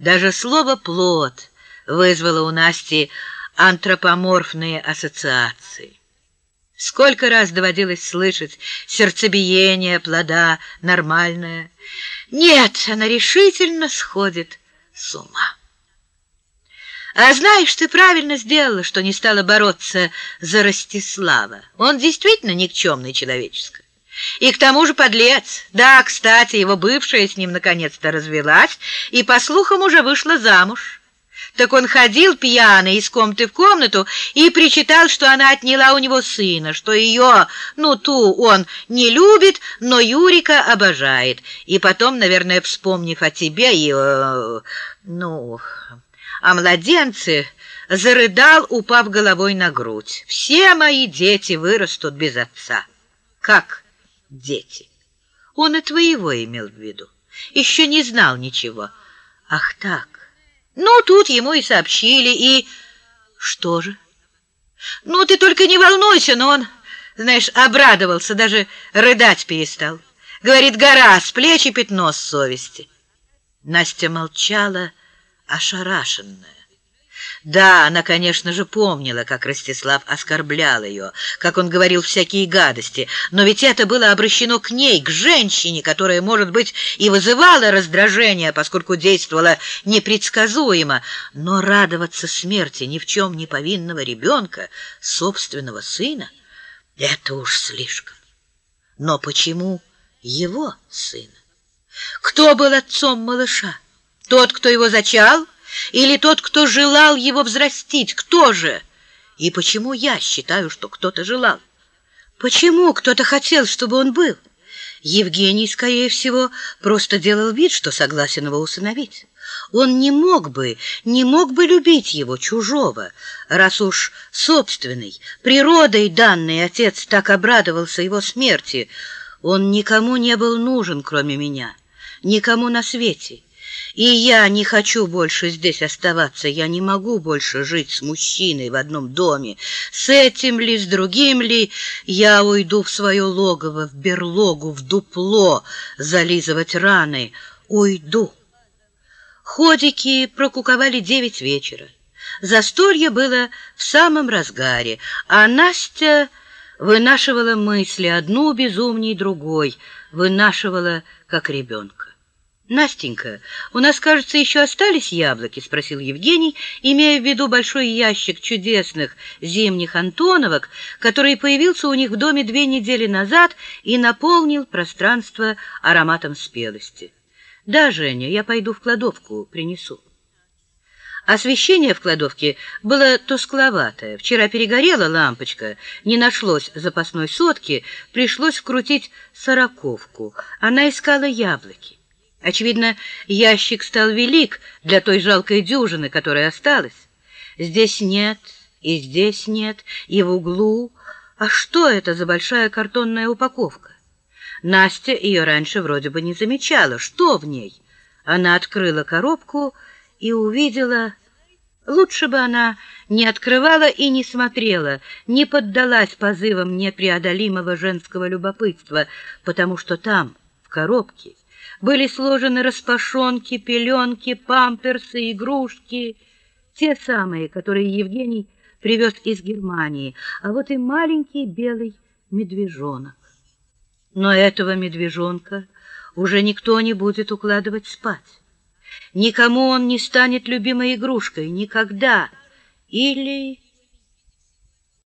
Даже слово «плод» вызвало у Насти антропоморфные ассоциации. Сколько раз доводилось слышать сердцебиение плода нормальное. Нет, она решительно сходит с ума. А знаешь, ты правильно сделала, что не стала бороться за Ростислава. Он действительно никчемный человеческий. И к тому же подлец. Да, кстати, его бывшая с ним наконец-то развелась и, по слухам, уже вышла замуж. Так он ходил пьяный из комнаты в комнату и причитал, что она отняла у него сына, что ее, ну, ту он не любит, но Юрика обожает. И потом, наверное, вспомнив о тебе и, э, ну, о младенце, зарыдал, упав головой на грудь. Все мои дети вырастут без отца. Как дети? Он и твоего имел в виду. Еще не знал ничего. Ах так. Ну, тут ему и сообщили, и... Что же? Ну, ты только не волнуйся, но он, знаешь, обрадовался, даже рыдать перестал. Говорит, гора с плеч пятно с совести. Настя молчала, ошарашенная. Да, она, конечно же, помнила, как Ростислав оскорблял ее, как он говорил всякие гадости, но ведь это было обращено к ней, к женщине, которая, может быть, и вызывала раздражение, поскольку действовала непредсказуемо, но радоваться смерти ни в чем не повинного ребенка, собственного сына, это уж слишком. Но почему его сына? Кто был отцом малыша? Тот, кто его зачал? Или тот, кто желал его взрастить? Кто же? И почему я считаю, что кто-то желал? Почему кто-то хотел, чтобы он был? Евгений, скорее всего, просто делал вид, что согласен его усыновить. Он не мог бы, не мог бы любить его, чужого, раз уж собственный, природой данный отец так обрадовался его смерти. Он никому не был нужен, кроме меня, никому на свете. И я не хочу больше здесь оставаться, я не могу больше жить с мужчиной в одном доме. С этим ли, с другим ли я уйду в свое логово, в берлогу, в дупло, зализывать раны. Уйду. Ходики прокуковали девять вечера. Застолье было в самом разгаре, а Настя вынашивала мысли, одну безумней другой, вынашивала как ребенка. «Настенька, у нас, кажется, еще остались яблоки?» — спросил Евгений, имея в виду большой ящик чудесных зимних антоновок, который появился у них в доме две недели назад и наполнил пространство ароматом спелости. «Да, Женя, я пойду в кладовку, принесу». Освещение в кладовке было тускловатое. Вчера перегорела лампочка, не нашлось запасной сотки, пришлось вкрутить сороковку. Она искала яблоки. Очевидно, ящик стал велик для той жалкой дюжины, которая осталась. Здесь нет, и здесь нет, и в углу. А что это за большая картонная упаковка? Настя ее раньше вроде бы не замечала. Что в ней? Она открыла коробку и увидела... Лучше бы она не открывала и не смотрела, не поддалась позывам непреодолимого женского любопытства, потому что там, в коробке, были сложены распашонки, пеленки, памперсы, игрушки, те самые, которые Евгений привез из Германии, а вот и маленький белый медвежонок. Но этого медвежонка уже никто не будет укладывать спать. Никому он не станет любимой игрушкой, никогда. Или...